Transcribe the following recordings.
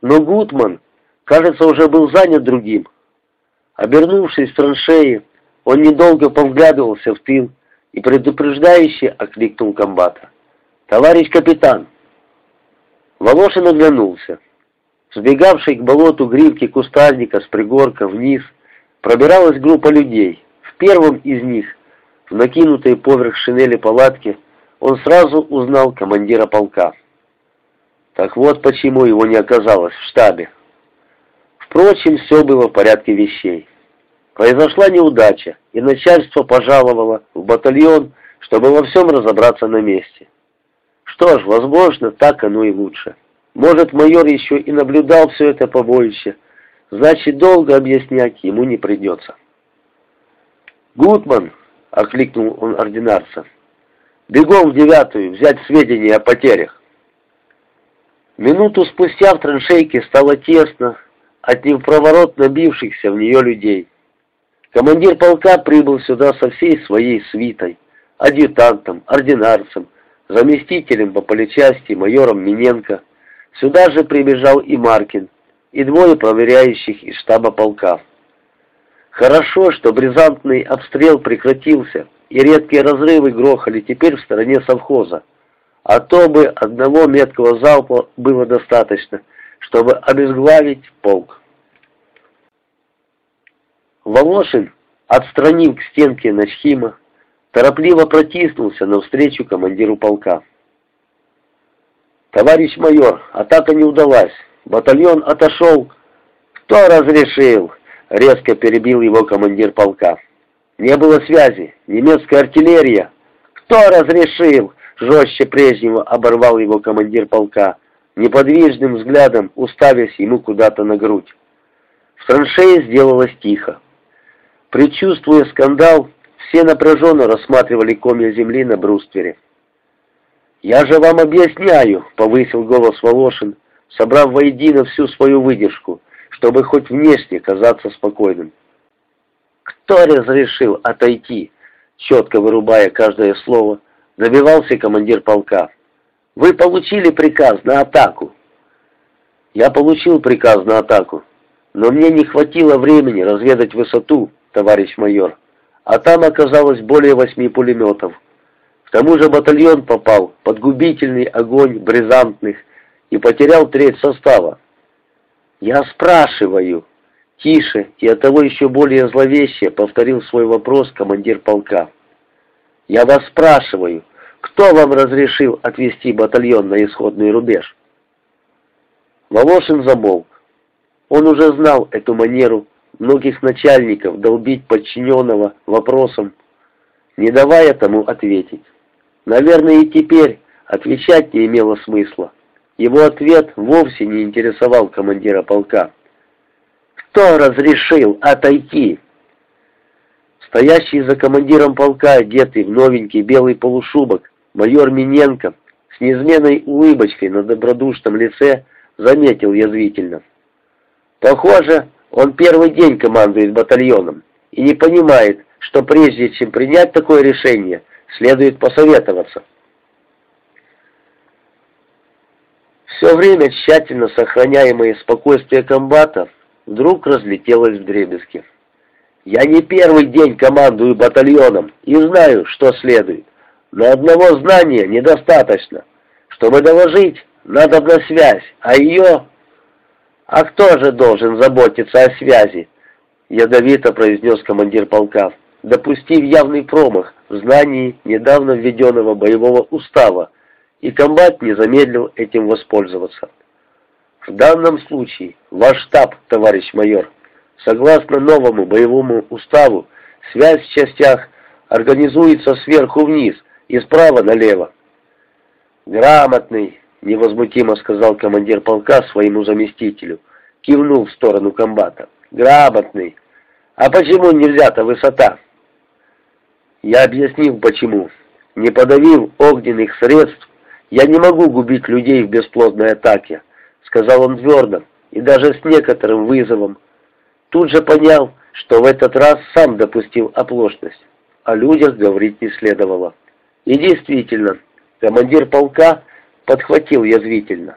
Но Гутман, кажется, уже был занят другим. Обернувшись в траншеи, он недолго повглядывался в тыл и предупреждающе окликнул комбата. «Товарищ капитан!» Волошин оглянулся. Сбегавший к болоту гривки кустарника с пригорка вниз пробиралась группа людей. В первом из них, в накинутой поверх шинели палатки, он сразу узнал командира полка. Так вот почему его не оказалось в штабе. Впрочем, все было в порядке вещей. Произошла неудача, и начальство пожаловало в батальон, чтобы во всем разобраться на месте. Что ж, возможно, так оно и лучше. Может, майор еще и наблюдал все это побоище, значит, долго объяснять ему не придется. «Гутман!» — окликнул он ординарца. «Бегом в девятую, взять сведения о потерях». Минуту спустя в траншейке стало тесно от невпроворот набившихся в нее людей. Командир полка прибыл сюда со всей своей свитой, адъютантом, ординарцем, заместителем по поличасти, майором Миненко. Сюда же прибежал и Маркин, и двое проверяющих из штаба полка. Хорошо, что бризантный обстрел прекратился, и редкие разрывы грохали теперь в стороне совхоза. А то бы одного меткого залпа было достаточно, чтобы обезглавить полк. Волошин, отстранив к стенке Начхима, торопливо протиснулся навстречу командиру полка. «Товарищ майор, атака не удалась. Батальон отошел». «Кто разрешил?» — резко перебил его командир полка. «Не было связи. Немецкая артиллерия». «Кто разрешил?» — жестче прежнего оборвал его командир полка, неподвижным взглядом уставясь ему куда-то на грудь. В траншее сделалось тихо. Предчувствуя скандал, все напряженно рассматривали комья земли на бруствере. «Я же вам объясняю», — повысил голос Волошин, собрав воедино всю свою выдержку, чтобы хоть внешне казаться спокойным. «Кто разрешил отойти?» Четко вырубая каждое слово, добивался командир полка. «Вы получили приказ на атаку». «Я получил приказ на атаку, но мне не хватило времени разведать высоту, товарищ майор, а там оказалось более восьми пулеметов». К тому же батальон попал под губительный огонь бризантных и потерял треть состава. «Я спрашиваю!» Тише и оттого еще более зловеще повторил свой вопрос командир полка. «Я вас спрашиваю, кто вам разрешил отвести батальон на исходный рубеж?» Волошин замолк. Он уже знал эту манеру многих начальников долбить подчиненного вопросом, не давая тому ответить. Наверное, и теперь отвечать не имело смысла. Его ответ вовсе не интересовал командира полка. «Кто разрешил отойти?» Стоящий за командиром полка, одетый в новенький белый полушубок, майор Миненко с неизменной улыбочкой на добродушном лице заметил язвительно. «Похоже, он первый день командует батальоном и не понимает, что прежде чем принять такое решение, следует посоветоваться. Все время тщательно сохраняемое спокойствие комбата вдруг разлетелось в дребезги. Я не первый день командую батальоном и знаю, что следует. Но одного знания недостаточно. Чтобы доложить, надо на связь, а ее... А кто же должен заботиться о связи? Ядовито произнес командир полка допустив явный промах в знании недавно введенного боевого устава, и комбат не замедлил этим воспользоваться. В данном случае ваш штаб, товарищ майор, согласно новому боевому уставу, связь в частях организуется сверху вниз и справа налево. «Грамотный», — невозмутимо сказал командир полка своему заместителю, кивнул в сторону комбата. «Грамотный. А почему нельзя-то высота?» Я объяснил, почему. Не подавив огненных средств, я не могу губить людей в бесплодной атаке, сказал он твердо и даже с некоторым вызовом. Тут же понял, что в этот раз сам допустил оплошность. О людях говорить не следовало. И действительно, командир полка подхватил язвительно.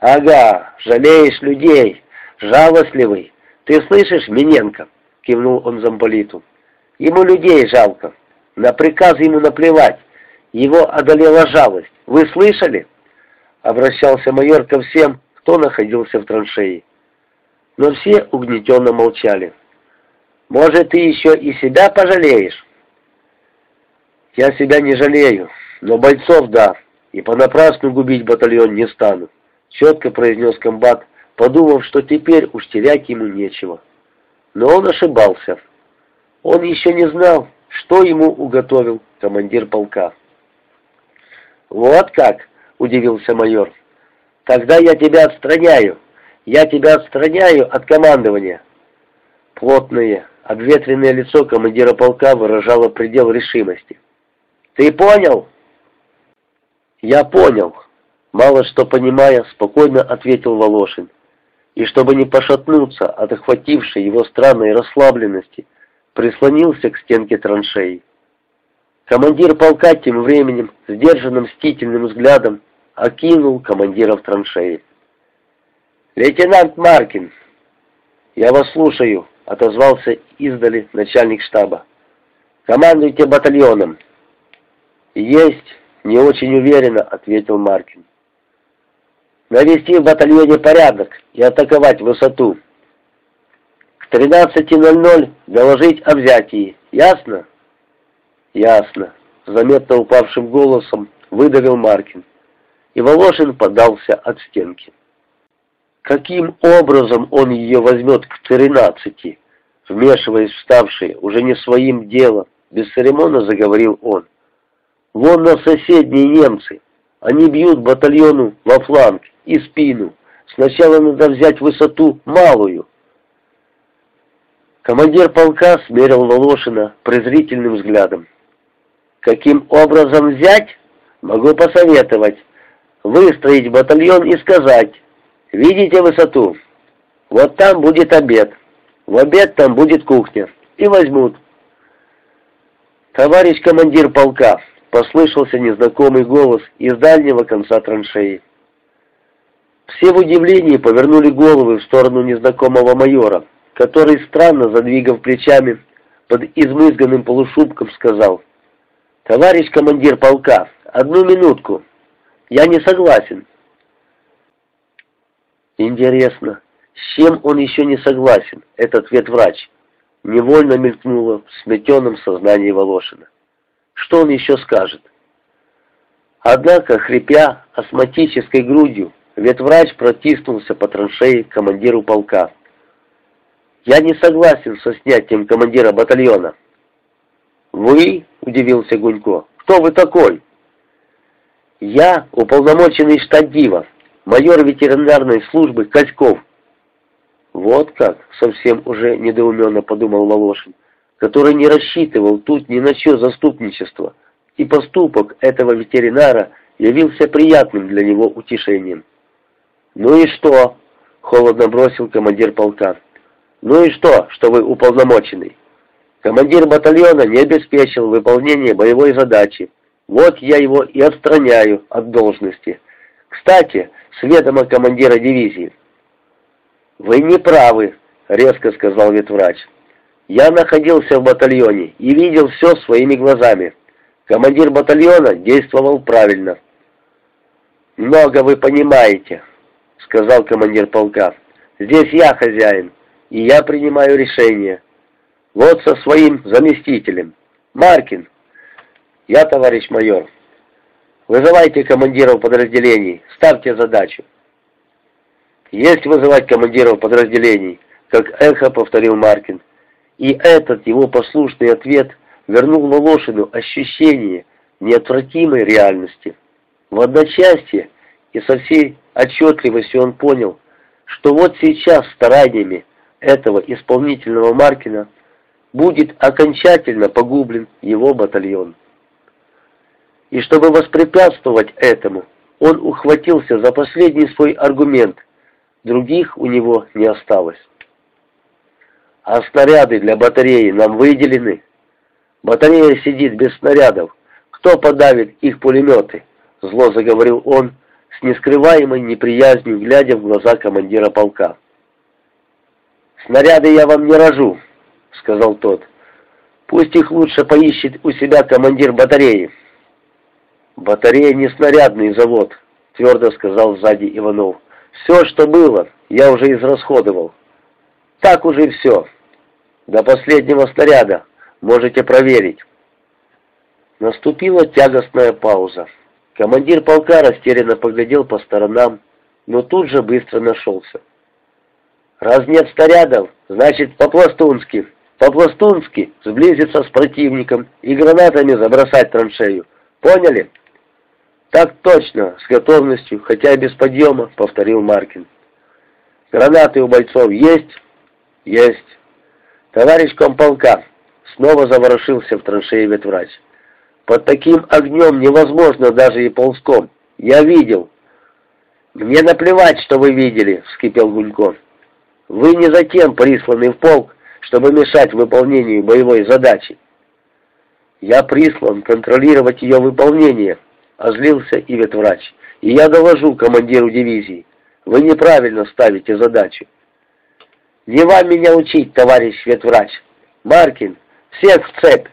«Ага, жалеешь людей, жалостливый. Ты слышишь, Миненко?» — кивнул он замполиту. «Ему людей жалко. На приказ ему наплевать. Его одолела жалость. Вы слышали?» Обращался майор ко всем, кто находился в траншеи. Но все угнетенно молчали. «Может, ты еще и себя пожалеешь?» «Я себя не жалею, но бойцов да, и понапрасну губить батальон не стану», четко произнес комбат, подумав, что теперь уж терять ему нечего. Но он ошибался. Он еще не знал, что ему уготовил командир полка. «Вот как!» — удивился майор. «Тогда я тебя отстраняю. Я тебя отстраняю от командования». Плотное, обветренное лицо командира полка выражало предел решимости. «Ты понял?» «Я понял», — мало что понимая, спокойно ответил Волошин. И чтобы не пошатнуться от охватившей его странной расслабленности, прислонился к стенке траншеи. Командир полка тем временем, сдержанным мстительным взглядом, окинул командира в траншеи. «Лейтенант Маркин!» «Я вас слушаю», — отозвался издали начальник штаба. «Командуйте батальоном». «Есть, не очень уверенно», — ответил Маркин. «Навести в батальоне порядок и атаковать высоту. К 13.00 доложить о взятии. Ясно?» «Ясно», — заметно упавшим голосом выдавил Маркин. И Волошин подался от стенки. Каким образом он ее возьмет к тринадцати? Вмешиваясь в уже не своим делом, без церемона заговорил он. Вон на соседние немцы. Они бьют батальону во фланг и спину. Сначала надо взять высоту малую. Командир полка смерил Волошина презрительным взглядом. Каким образом взять? Могу посоветовать. Выстроить батальон и сказать. Видите высоту? Вот там будет обед. В обед там будет кухня. И возьмут. Товарищ командир полка, послышался незнакомый голос из дальнего конца траншеи. Все в удивлении повернули головы в сторону незнакомого майора, который, странно задвигав плечами, под измызганным полушубком сказал — «Товарищ командир полка, одну минутку. Я не согласен». Интересно, с чем он еще не согласен, этот ветврач? Невольно мелькнуло в сметенном сознании Волошина. Что он еще скажет? Однако, хрипя астматической грудью, ветврач протиснулся по траншеи командиру полка. «Я не согласен со снятием командира батальона». «Вы?» — удивился Гунько. «Кто вы такой?» «Я уполномоченный штатдива, майор ветеринарной службы Козьков». «Вот как!» — совсем уже недоуменно подумал Волошин, который не рассчитывал тут ни на чье заступничество, и поступок этого ветеринара явился приятным для него утешением. «Ну и что?» — холодно бросил командир полка. «Ну и что, что вы уполномоченный?» Командир батальона не обеспечил выполнение боевой задачи. Вот я его и отстраняю от должности. Кстати, с ведома командира дивизии. «Вы не правы», — резко сказал ветврач. «Я находился в батальоне и видел все своими глазами. Командир батальона действовал правильно». «Много вы понимаете», — сказал командир полка. «Здесь я хозяин, и я принимаю решение. Вот со своим заместителем. Маркин. Я, товарищ майор. Вызывайте командиров подразделений, ставьте задачу. Есть вызывать командиров подразделений, как эхо повторил Маркин. И этот его послушный ответ вернул Волошину ощущение неотвратимой реальности. В одночасье и со всей отчетливостью он понял, что вот сейчас стараниями этого исполнительного Маркина будет окончательно погублен его батальон. И чтобы воспрепятствовать этому, он ухватился за последний свой аргумент, других у него не осталось. А снаряды для батареи нам выделены. Батарея сидит без снарядов. Кто подавит их пулеметы? Зло заговорил он, с нескрываемой неприязнью, глядя в глаза командира полка. «Снаряды я вам не рожу», — сказал тот. «Пусть их лучше поищет у себя командир батареи». «Батарея не снарядный завод», — твердо сказал сзади Иванов. «Все, что было, я уже израсходовал. Так уже все. До последнего снаряда. Можете проверить». Наступила тягостная пауза. Командир полка растерянно поглядел по сторонам, но тут же быстро нашелся. «Раз нет снарядов, значит по-пластунски. По-пластунски сблизиться с противником и гранатами забросать траншею. Поняли?» «Так точно, с готовностью, хотя и без подъема», — повторил Маркин. «Гранаты у бойцов есть?» «Есть». «Товарищ комполка», — снова заворошился в траншее ветврач. Под таким огнем невозможно даже и ползком. Я видел. Мне наплевать, что вы видели, вскипел Гуньков. Вы не затем присланы в полк, чтобы мешать выполнению боевой задачи. Я прислан контролировать ее выполнение, озлился и ветврач. И я доложу командиру дивизии. Вы неправильно ставите задачу. Не вам меня учить, товарищ ветврач. Маркин, всех в цепь.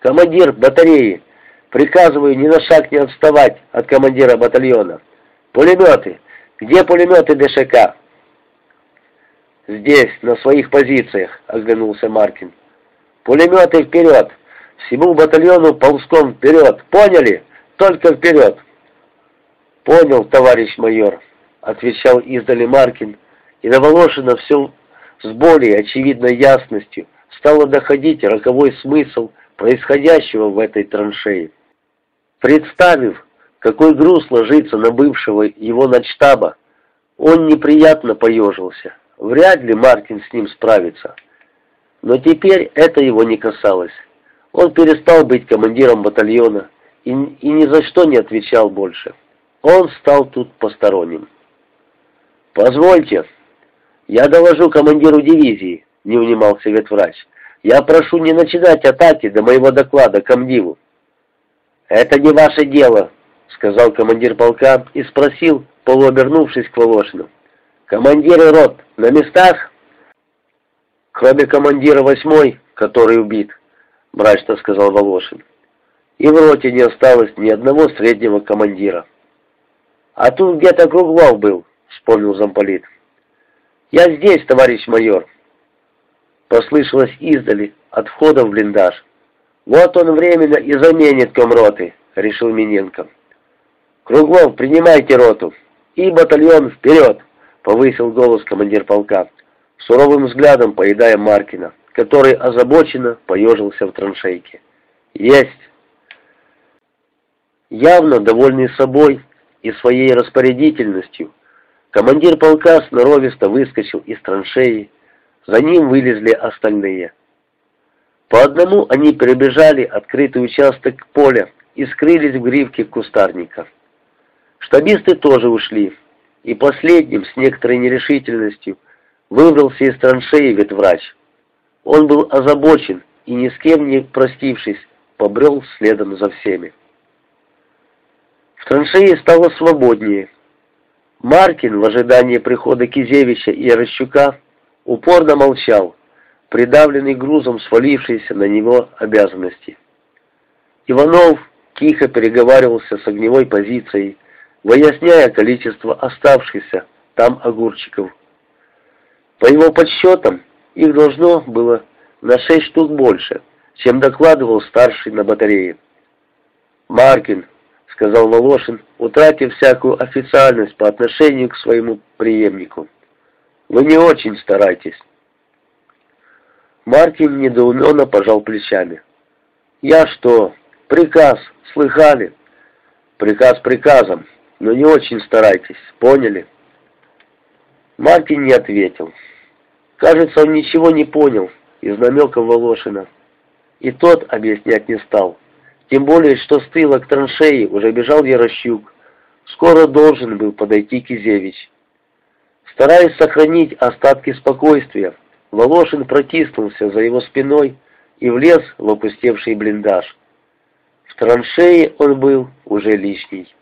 Командир батареи, Приказываю ни на шаг не отставать от командира батальона. Пулеметы! Где пулеметы ДШК? Здесь, на своих позициях, оглянулся Маркин. Пулеметы вперед! Всему батальону ползком вперед! Поняли? Только вперед! Понял, товарищ майор, отвечал издали Маркин, и на Волошина все с более очевидной ясностью стало доходить роковой смысл происходящего в этой траншее. Представив, какой груз ложится на бывшего его начштаба, он неприятно поежился. Вряд ли Мартин с ним справится. Но теперь это его не касалось. Он перестал быть командиром батальона и, и ни за что не отвечал больше. Он стал тут посторонним. «Позвольте, я доложу командиру дивизии», — не унимался ветврач. «Я прошу не начинать атаки до моего доклада комдиву». «Это не ваше дело», — сказал командир полка и спросил, полуобернувшись к Волошину. «Командиры рот на местах?» «Кроме командира восьмой, который убит», — мрачно сказал Волошин. «И в роте не осталось ни одного среднего командира». «А тут где-то Круглов был», — вспомнил замполит. «Я здесь, товарищ майор», — послышалось издали от входа в блиндаж. «Вот он временно и заменит комроты», — решил Миненко. «Круглов, принимайте роту. И батальон вперед!» — повысил голос командир полка, суровым взглядом поедая Маркина, который озабоченно поежился в траншейке. «Есть!» Явно довольный собой и своей распорядительностью, командир полка сноровисто выскочил из траншеи, за ним вылезли остальные — по одному они перебежали открытый участок поля и скрылись в гривке кустарника. Штабисты тоже ушли, и последним, с некоторой нерешительностью, выбрался из траншеи ветврач. Он был озабочен и, ни с кем не простившись, побрел следом за всеми. В траншее стало свободнее. Маркин в ожидании прихода Кизевича и Рощука упорно молчал, придавленный грузом свалившейся на него обязанности. Иванов тихо переговаривался с огневой позицией, выясняя количество оставшихся там огурчиков. По его подсчетам, их должно было на шесть штук больше, чем докладывал старший на батарее. «Маркин», — сказал Волошин, утратив всякую официальность по отношению к своему преемнику, — «вы не очень старайтесь». Мартин недоуменно пожал плечами. «Я что? Приказ. Слыхали?» «Приказ приказом, но не очень старайтесь. Поняли?» Мартин не ответил. Кажется, он ничего не понял из намека Волошина. И тот объяснять не стал. Тем более, что с тыла к траншеи уже бежал Ярощук. Скоро должен был подойти Кизевич. Стараясь сохранить остатки спокойствия, Волошин протиснулся за его спиной и влез в опустевший блиндаж. В траншее он был уже лишний.